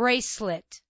bracelet.